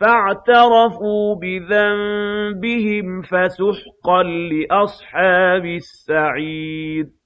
فَاعْتَرَفُوا بِذَنبِهِمْ فَسُحْقًا لِّأَصْحَابِ السَّعِيرِ.